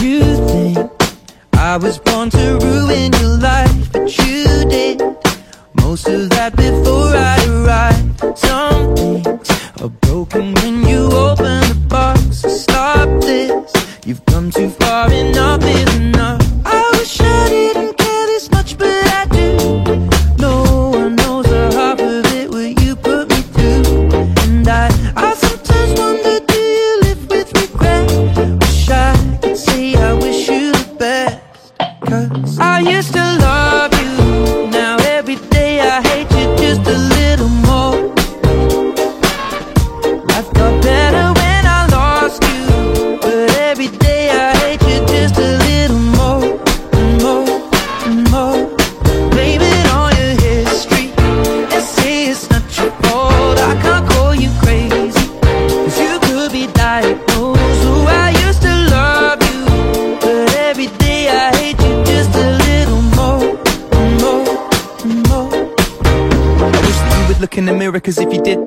You think I was born to ruin your life, but you did most of that before I arrived. Some things are broken when you open the box. Stop this. You've come too far, enough is enough. I wish I didn't used to love you. Now every day I hate you just a little more. Life got better when I lost you. But every day I hate you just a little more. More, more. Blame it on your history. And say it's not your fault. I can't call you crazy. Cause you could be. Look in the mirror, cause if you did,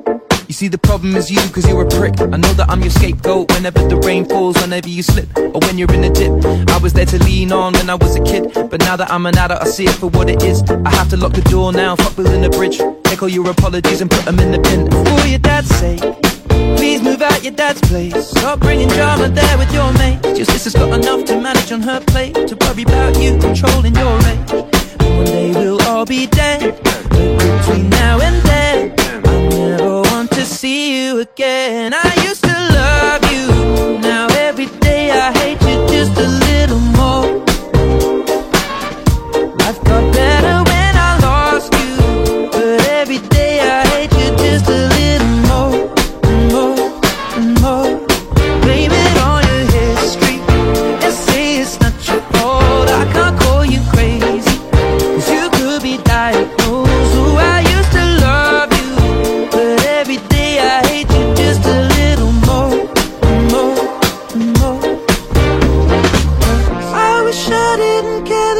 you see the problem is you, cause you're a prick. I know that I'm your scapegoat whenever the rain falls, whenever you slip, or when you're in a dip. I was there to lean on when I was a kid, but now that I'm an adult, I see it for what it is. I have to lock the door now, fuck building a bridge. Take all your apologies and put them in the bin. For your dad's sake, please move out your dad's place. Stop bringing drama there with your mate. Your sister's got enough to manage on her plate to worry about you controlling your age. See you again. I used to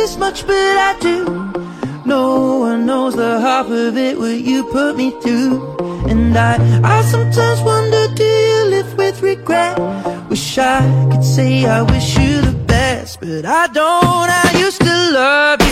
this much, but I do. No one knows the half of it what you put me through. And I, I sometimes wonder, do you live with regret? Wish I could say I wish you the best, but I don't. I used to love you.